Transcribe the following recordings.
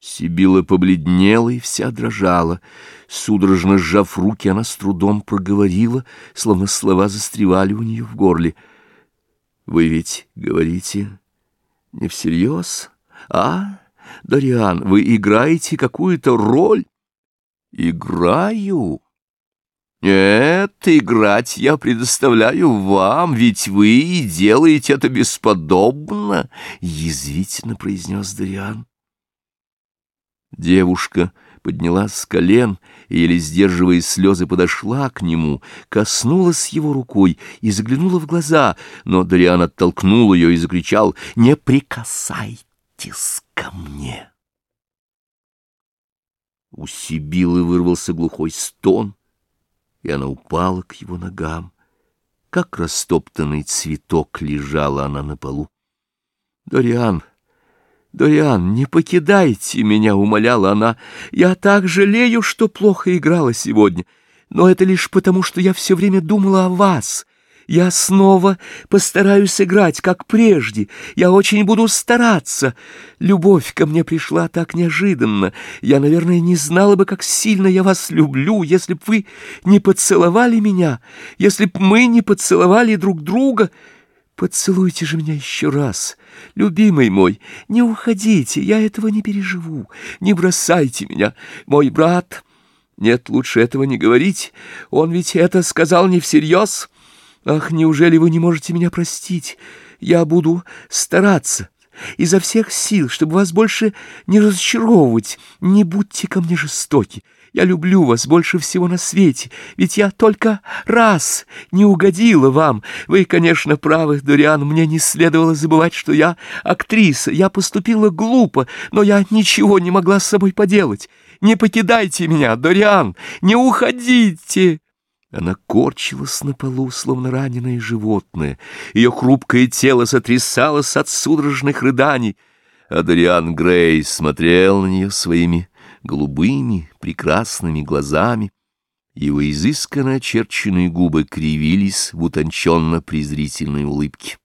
Сибила побледнела и вся дрожала. Судорожно сжав руки, она с трудом проговорила, словно слова застревали у нее в горле. — Вы ведь говорите не всерьез? А, Дориан, вы играете какую-то роль? — Играю. Нет, играть я предоставляю вам, ведь вы делаете это бесподобно, — язвительно произнес Дориан. Девушка поднялась с колен и, еле сдерживая слезы, подошла к нему, коснулась его рукой и заглянула в глаза, но Дариан оттолкнул ее и закричал «Не прикасайтесь ко мне!» У Сибилы вырвался глухой стон, и она упала к его ногам. Как растоптанный цветок лежала она на полу. «Дориан!» «Дориан, не покидайте меня», — умоляла она. «Я так жалею, что плохо играла сегодня, но это лишь потому, что я все время думала о вас. Я снова постараюсь играть, как прежде. Я очень буду стараться. Любовь ко мне пришла так неожиданно. Я, наверное, не знала бы, как сильно я вас люблю, если б вы не поцеловали меня, если б мы не поцеловали друг друга». Поцелуйте же меня еще раз, любимый мой, не уходите, я этого не переживу, не бросайте меня, мой брат. Нет, лучше этого не говорить, он ведь это сказал не всерьез. Ах, неужели вы не можете меня простить? Я буду стараться изо всех сил, чтобы вас больше не разочаровывать. Не будьте ко мне жестоки. Я люблю вас больше всего на свете, ведь я только раз не угодила вам. Вы, конечно, правы, Дориан, мне не следовало забывать, что я актриса. Я поступила глупо, но я ничего не могла с собой поделать. Не покидайте меня, Дориан, не уходите!» Она корчилась на полу, словно раненое животное. Ее хрупкое тело сотрясалось от судорожных рыданий. А Дориан Грей смотрел на нее своими голубыми, прекрасными глазами. Его изысканно очерченные губы кривились в утонченно-презрительной улыбке.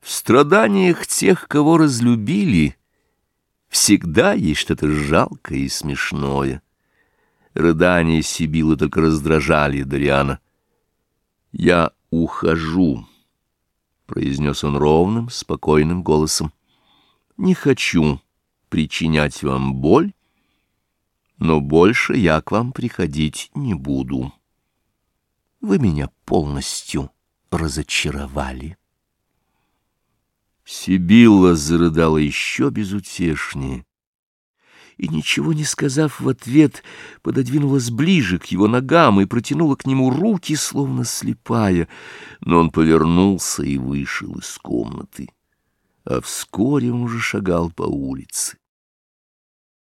В страданиях тех, кого разлюбили, всегда есть что-то жалкое и смешное. Рыдания Сибилы только раздражали Дориана. «Я ухожу», — произнес он ровным, спокойным голосом. «Не хочу» причинять вам боль, но больше я к вам приходить не буду. Вы меня полностью разочаровали. Сибилла зарыдала еще безутешнее и, ничего не сказав в ответ, пододвинулась ближе к его ногам и протянула к нему руки, словно слепая, но он повернулся и вышел из комнаты а вскоре он уже шагал по улице.